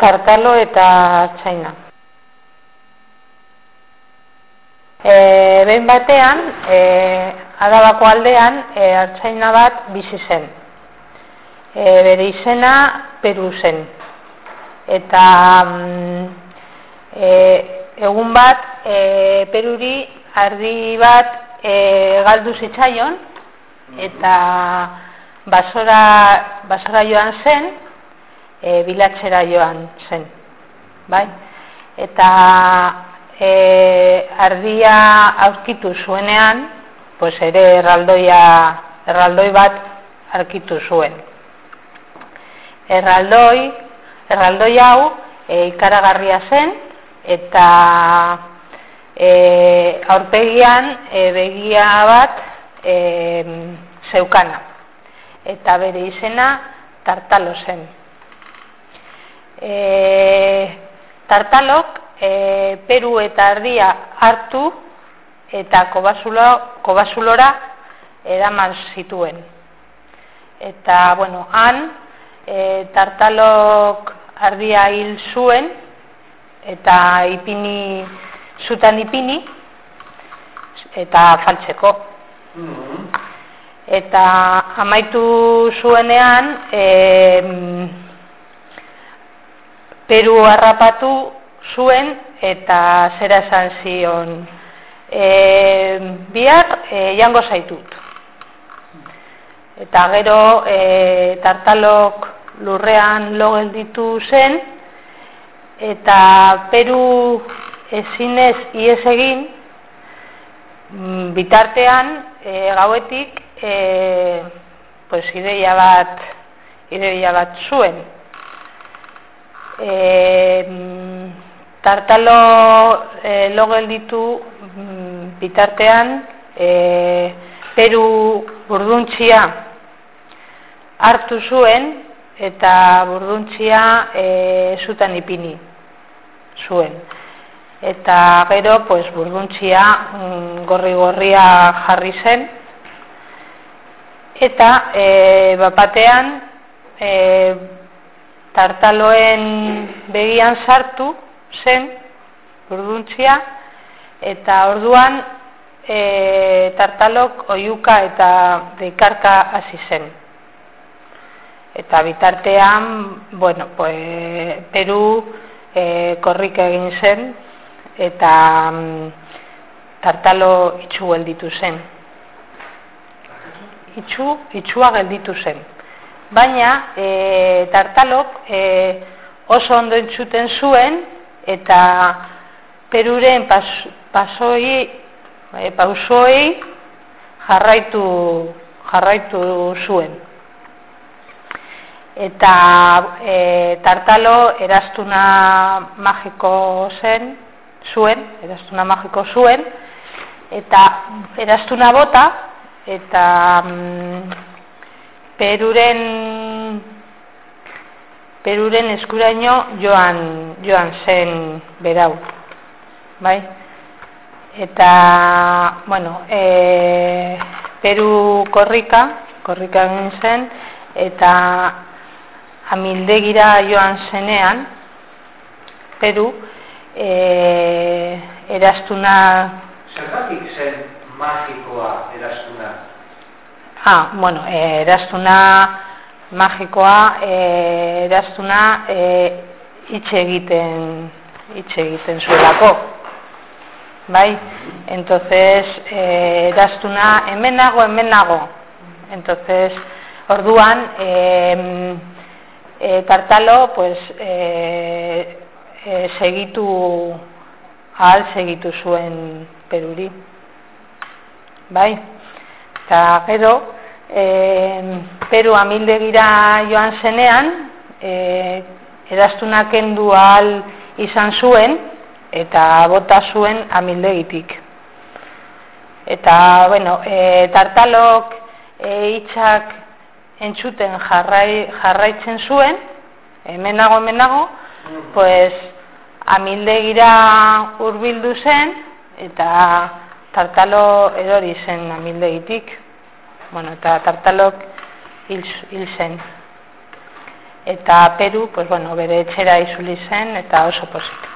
Kartalo eta Txaina. E, behin batean, e, adabako aldean, e, Artzaina bat bizi zen. E, bere izena Peru zen. Eta mm, e, egun bat, e, Peruri ardi bat e, galdu zitzaion, eta basora, basora joan zen, e, bilatxera joan zen. Bai? Eta e, ardia aurkitu zuenean, pues ere erraldoia, erraldoi bat aurkitu zuen. Erraldoi, erraldoi hau e, ikaragarria zen, eta e, aurpegian e, begia bat e, zeukana. Eta bere izena tartalo zen e, tartalok e, Peru eta Ardia hartu eta kobasulo, kobasulora edaman zituen. Eta, bueno, han e, tartalok Ardia hil zuen eta ipini, zutan ipini eta faltzeko. Mm-hmm. Eta amaitu zuenean, e, Peru harrapatu zuen eta zera esan zion e, bihar e, jango zaitut. Eta gero e, tartalok lurrean logel ditu zen eta Peru ezinez ies egin mm, bitartean e, gauetik e, pues, ideia bat ideia bat zuen e, tartalo e, logel ditu mm, bitartean e, Peru burduntxia hartu zuen eta burduntxia e, zutan ipini zuen. Eta gero, pues, burduntxia mm, gorri-gorria jarri zen. Eta e, bapatean e, tartaloen begian sartu zen urduntzia eta orduan e, tartalok oiuka eta dekarka hasi zen. Eta bitartean, bueno, pues, Peru e, korrik egin zen eta mm, tartalo itxu gelditu zen. Itxu, itxua gelditu zen baina e, tartalok e, oso ondo entzuten zuen eta peruren pas, pasoi e, pausoi jarraitu jarraitu zuen. Eta e, tartalo erastuna magiko zen zuen erastuna magiko zuen eta erastuna bota eta mm, Peruren Peruren eskuraino joan joan zen berau. Bai? Eta bueno, e, Peru korrika, korrika egin zen eta amildegira joan zenean Peru e, erastuna Zergatik zen magikoa? Ah, bueno, eh, eraztuna magikoa, eh, eraztuna eh, itxe egiten, itxe egiten zuelako. Bai? Entonces, eh, eraztuna hemen nago, hemen nago. Entonces, orduan, eh, eh, tartalo, pues, eh, eh, segitu, ahal segitu zuen peruri. Bai? Eta gero, e, Peru amildegira joan zenean, e, eraztunak endu ahal izan zuen, eta bota zuen amildegitik. Eta, bueno, e, tartalok e, itxak entzuten jarrai, jarraitzen zuen, hemenago, hemenago, pues, amildegira hurbildu zen, eta tartalo erori zen amildegitik, bueno, eta tartalok hil, zen. eta Peru, pues, bueno, bere etxera izuli zen eta oso posik.